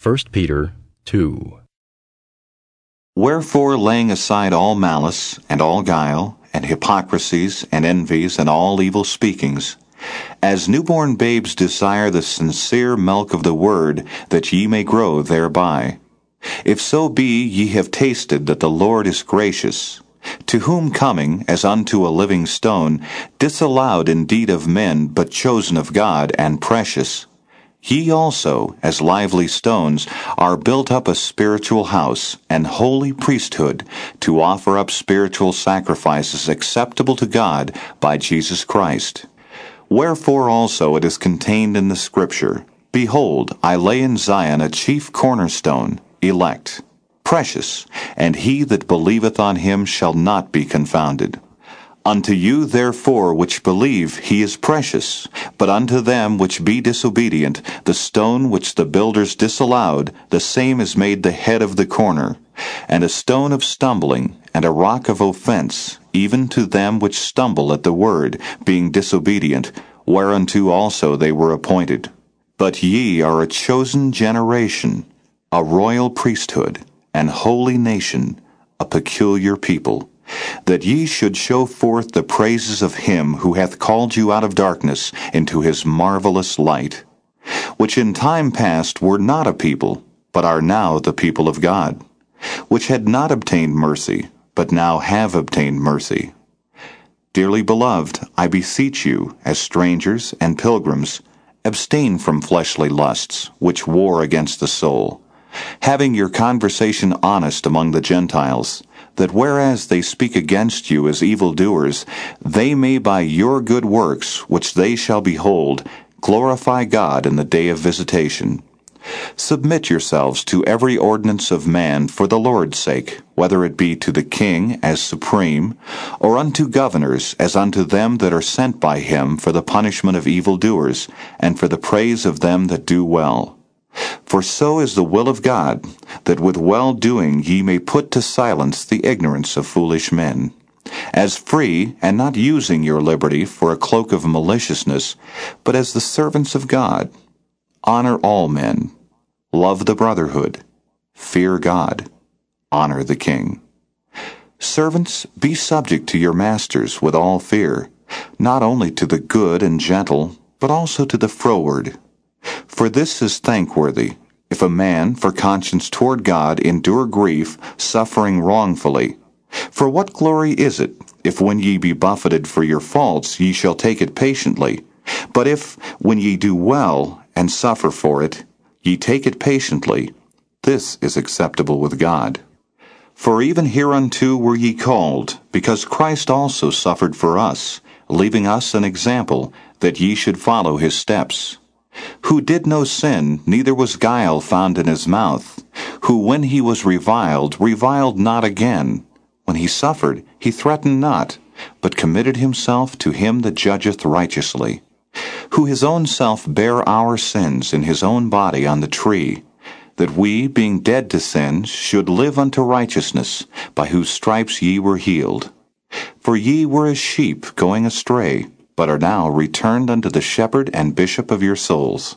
1 Peter 2. Wherefore, laying aside all malice, and all guile, and hypocrisies, and envies, and all evil speakings, as newborn babes desire the sincere milk of the word, that ye may grow thereby. If so be ye have tasted that the Lord is gracious, to whom coming, as unto a living stone, disallowed indeed of men, but chosen of God, and precious, Ye also, as lively stones, are built up a spiritual house, and holy priesthood, to offer up spiritual sacrifices acceptable to God by Jesus Christ. Wherefore also it is contained in the Scripture, Behold, I lay in Zion a chief cornerstone, elect, precious, and he that believeth on him shall not be confounded. Unto you therefore which believe he is precious, but unto them which be disobedient, the stone which the builders disallowed, the same is made the head of the corner, and a stone of stumbling, and a rock of offense, even to them which stumble at the word, being disobedient, whereunto also they were appointed. But ye are a chosen generation, a royal priesthood, an holy nation, a peculiar people that ye should show forth the praises of him who hath called you out of darkness into his marvelous light, which in time past were not a people, but are now the people of God, which had not obtained mercy, but now have obtained mercy. Dearly beloved, I beseech you, as strangers and pilgrims, abstain from fleshly lusts, which war against the soul, having your conversation honest among the Gentiles that whereas they speak against you as evildoers, they may by your good works, which they shall behold, glorify God in the day of visitation. Submit yourselves to every ordinance of man for the Lord's sake, whether it be to the king as supreme, or unto governors as unto them that are sent by him for the punishment of evildoers, and for the praise of them that do well. For so is the will of God, that with well doing ye may put to silence the ignorance of foolish men. As free, and not using your liberty for a cloak of maliciousness, but as the servants of God. Honor all men. Love the brotherhood. Fear God. Honor the king. Servants, be subject to your masters with all fear, not only to the good and gentle, but also to the froward. For this is thankworthy, if a man, for conscience toward God, endure grief, suffering wrongfully. For what glory is it, if when ye be buffeted for your faults, ye shall take it patiently? But if, when ye do well, and suffer for it, ye take it patiently, this is acceptable with God. For even hereunto were ye called, because Christ also suffered for us, leaving us an example, that ye should follow his steps who did no sin, neither was guile found in his mouth, who when he was reviled, reviled not again. When he suffered, he threatened not, but committed himself to him that judgeth righteously, who his own self bare our sins in his own body on the tree, that we, being dead to sins, should live unto righteousness, by whose stripes ye were healed. For ye were as sheep going astray, but are now returned unto the shepherd and bishop of your souls.